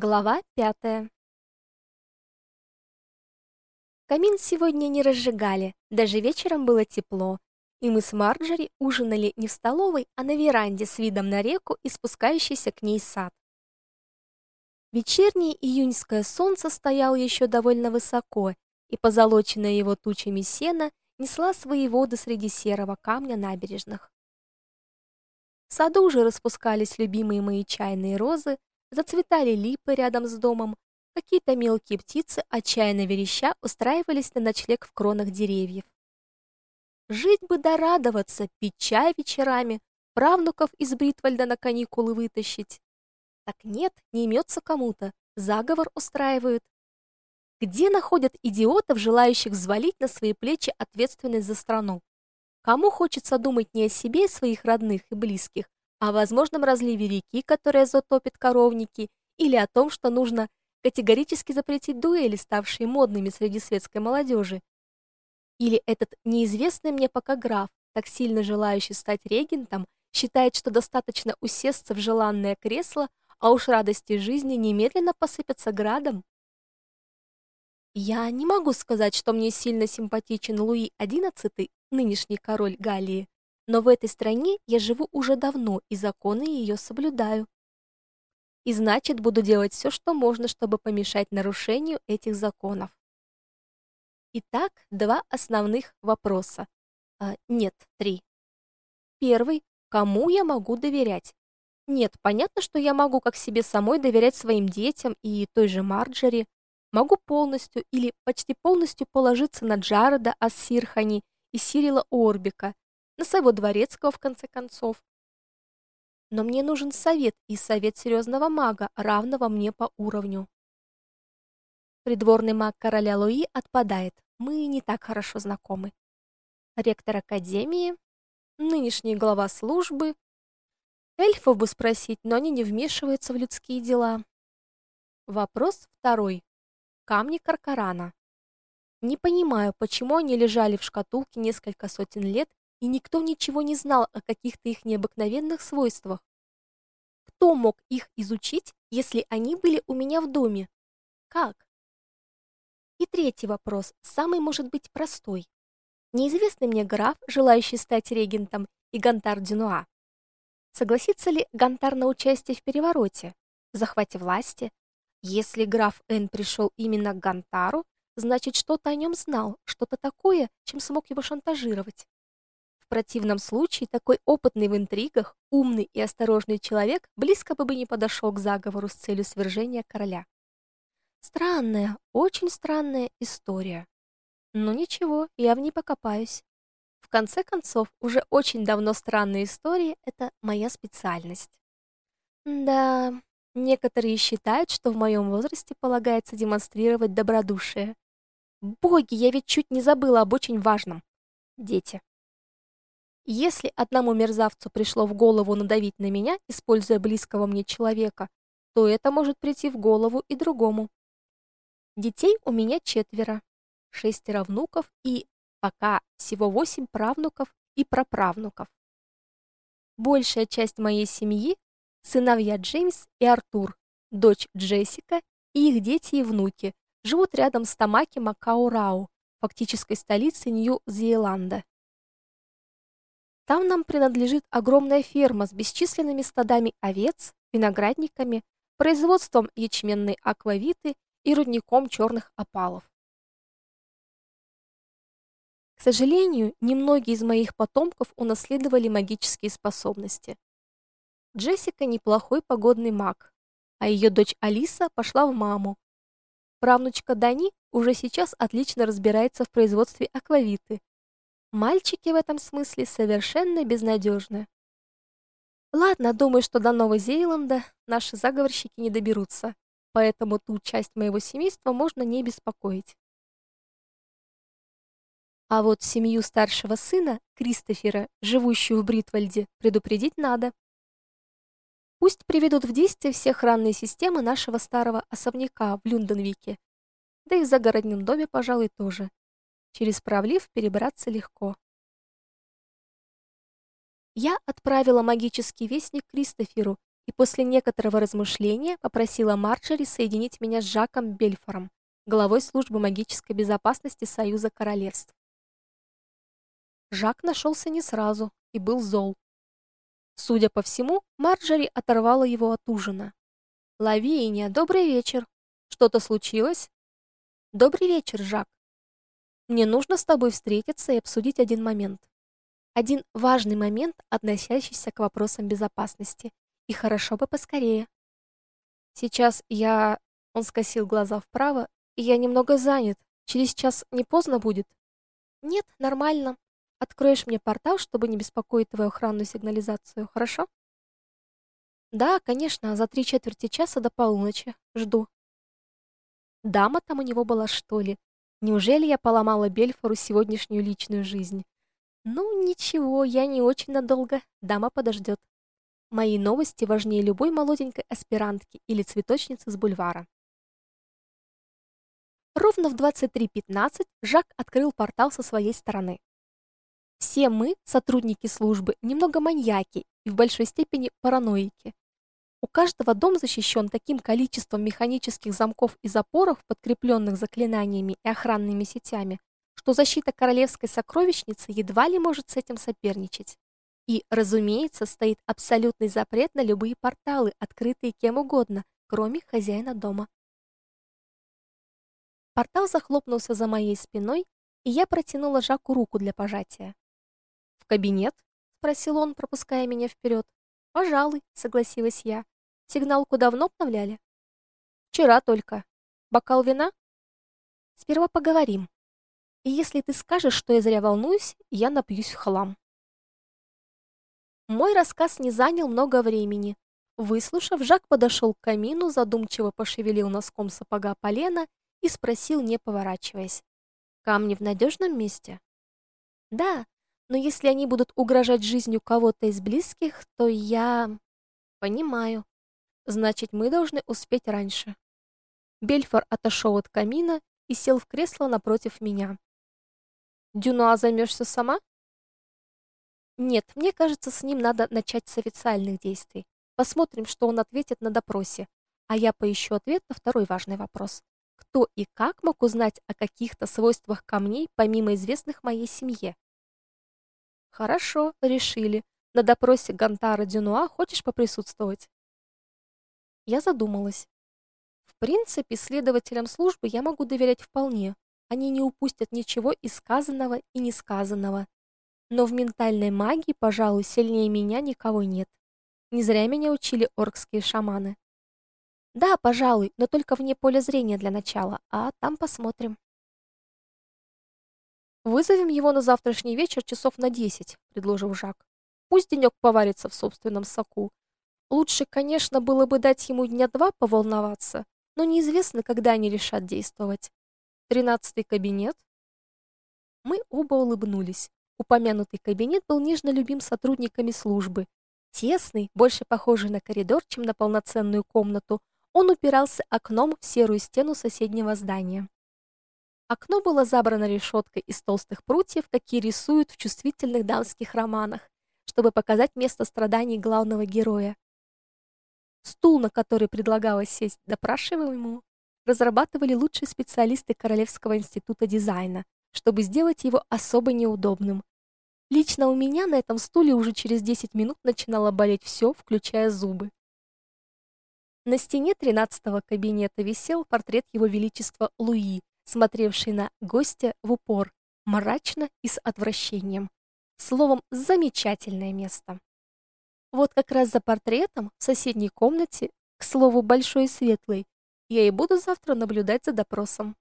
Глава пятая. Камин сегодня не разжигали, даже вечером было тепло, и мы с Марджери ужинали не в столовой, а на веранде с видом на реку и спускающийся к ней сад. Вечернее июньское солнце стояло еще довольно высоко, и позолоченная его тучами сена несла свои воды среди серого камня набережных. В саду уже распускались любимые мои чайные розы, Зацветали липы рядом с домом, какие-то мелкие птицы, отчаянно вереща, устраивались на ночлег в кронах деревьев. Жить бы да радоваться, пить чай вечерами, правнуков из Бритвальда на каникулы вытащить. Так нет, не имется кому-то, заговор устраивают. Где находят идиотов, желающих взвалить на свои плечи ответственность за страну? Кому хочется думать не о себе и своих родных и близких, о возможном разливе реки, которая затопит коровники, или о том, что нужно категорически запретить дуэли, ставшие модными среди светской молодежи. Или этот неизвестный мне пока граф, так сильно желающий стать регентом, считает, что достаточно усесться в желанное кресло, а уж радости жизни немедленно посыпятся градом. Я не могу сказать, что мне сильно симпатичен Луи XI, нынешний король Галлии, но в этой стране я живу уже давно и законы ее соблюдаю. И значит, буду делать все, что можно, чтобы помешать нарушению этих законов. Итак, два основных вопроса. А, нет, три. Первый кому я могу доверять? Нет, понятно, что я могу как себе самой доверять своим детям и той же Марджери, могу полностью или почти полностью положиться на Джареда Ассирхани и Сирила Орбика, на своего дворецкого в конце концов. Но мне нужен совет и совет серьезного мага, равного мне по уровню. Придворный маг короля Луи отпадает. Мы не так хорошо знакомы. Ректор академии, нынешний глава службы. Эльфов бы спросить, но они не вмешиваются в людские дела. Вопрос второй. Камни Каркарана. Не понимаю, почему они лежали в шкатулке несколько сотен лет и никто ничего не знал о каких-то их необыкновенных свойствах. Кто мог их изучить, если они были у меня в доме? Как? И третий вопрос, самый может быть простой. Неизвестный мне граф, желающий стать регентом, и Гантар Дюнуа. Согласится ли Гантар на участие в перевороте, в захвате власти? Если граф Н пришел именно к Гантару, значит, что-то о нем знал, что-то такое, чем смог его шантажировать. В противном случае такой опытный в интригах, умный и осторожный человек близко бы не подошел к заговору с целью свержения короля. Странная, очень странная история. Но ничего, я в ней покопаюсь. В конце концов, уже очень давно странные истории это моя специальность. Да, некоторые считают, что в моем возрасте полагается демонстрировать добродушие. Боги, я ведь чуть не забыла об очень важном. Дети. Если одному мерзавцу пришло в голову надавить на меня, используя близкого мне человека, то это может прийти в голову и другому. Детей у меня четверо, шестеро внуков и пока всего восемь правнуков и праправнуков. Большая часть моей семьи сыновья Джеймс и Артур, дочь Джессика и их дети и внуки живут рядом с Тамаки Макао-Рау, фактической столицей Нью-Зеланда. Там нам принадлежит огромная ферма с бесчисленными стадами овец, виноградниками, производством ячменной аквавиты и рудником черных опалов. К сожалению, немногие из моих потомков унаследовали магические способности. Джессика неплохой погодный маг, а ее дочь Алиса пошла в маму. Правнучка Дани уже сейчас отлично разбирается в производстве аквавиты, Мальчики в этом смысле совершенно безнадежны. Ладно, думаю, что до Нового Зеланда наши заговорщики не доберутся, поэтому ту часть моего семейства можно не беспокоить. А вот семью старшего сына, Кристофера, живущую в Бритвальде, предупредить надо. Пусть приведут в действие все охранные системы нашего старого особняка в Люнденвике, да и в загородном доме, пожалуй, тоже. Через пролив перебраться легко. Я отправила магический вестник Кристоферу и после некоторого размышления попросила Марджери соединить меня с Жаком Бельфором, главой службы магической безопасности Союза королевств. Жак нашелся не сразу и был зол. Судя по всему, Марджери оторвала его от ужина. Лавиния, добрый вечер. Что-то случилось? Добрый вечер, Жак. Мне нужно с тобой встретиться и обсудить один момент. Один важный момент, относящийся к вопросам безопасности. И хорошо бы поскорее. Сейчас я... Он скосил глаза вправо. И я немного занят. Через час не поздно будет? Нет, нормально. Откроешь мне портал, чтобы не беспокоить твою охранную сигнализацию, хорошо? Да, конечно, за три четверти часа до полуночи. Жду. Дама там у него была, что ли? Неужели я поломала Бельфору сегодняшнюю личную жизнь? Ну, ничего, я не очень надолго. Дама подождет. Мои новости важнее любой молоденькой аспирантки или цветочницы с бульвара. Ровно в 23:15 Жак открыл портал со своей стороны. Все мы, сотрудники службы, немного маньяки и в большой степени параноики. У каждого дом защищен таким количеством механических замков и запоров, подкрепленных заклинаниями и охранными сетями, что защита королевской сокровищницы едва ли может с этим соперничать. И, разумеется, стоит абсолютный запрет на любые порталы, открытые кем угодно, кроме хозяина дома. Портал захлопнулся за моей спиной, и я протянула Жаку руку для пожатия. "В кабинет?" спросил он, пропуская меня вперед. "Пожалуй", согласилась я. "Сигналку давно обновляли?" "Вчера только. Бокал вина?" "Сперва поговорим. И если ты скажешь, что я зря волнуюсь, я напьюсь в хлам". Мой рассказ не занял много времени. Выслушав, Жак подошел к камину, задумчиво пошевелил носком сапога полено и спросил, не поворачиваясь: "Камни в надежном месте?" "Да, но если они будут угрожать жизнью кого-то из близких, то я понимаю. Значит, мы должны успеть раньше". Бельфор отошел от камина и сел в кресло напротив меня. "Дюнуа займешься сама?" Нет, мне кажется, с ним надо начать с официальных действий. Посмотрим, что он ответит на допросе. А я поищу ответ на второй важный вопрос. Кто и как мог узнать о каких-то свойствах камней, помимо известных моей семье? Хорошо, решили. На допросе Гантара Дюнуа хочешь поприсутствовать? Я задумалась. В принципе, следователям службы я могу доверять вполне. Они не упустят ничего из сказанного и несказанного. Но в ментальной магии, пожалуй, сильнее меня никого нет. Не зря меня учили оркские шаманы. Да, пожалуй, но только вне поля зрения для начала, а там посмотрим. Вызовем его на завтрашний вечер часов на десять, предложил Жак. Пусть денек поварится в собственном соку. Лучше, конечно, было бы дать ему дня два поволноваться, но неизвестно, когда они решат действовать. Тринадцатый кабинет. Мы оба улыбнулись. Упомянутый кабинет был нежно любим сотрудниками службы. Тесный, больше похожий на коридор, чем на полноценную комнату, он упирался окном в серую стену соседнего здания. Окно было забрано решеткой из толстых прутьев, какие рисуют в чувствительных дамских романах, чтобы показать место страданий главного героя. Стул, на который предлагалось сесть допрашиваемому, разрабатывали лучшие специалисты Королевского института дизайна, чтобы сделать его особо неудобным. Лично у меня на этом стуле уже через 10 минут начинало болеть все, включая зубы. На стене тринадцатого кабинета висел портрет его величества Луи, смотревший на гостя в упор, мрачно и с отвращением. Словом, замечательное место. Вот как раз за портретом в соседней комнате, к слову, большой и светлой, я и буду завтра наблюдать за допросом.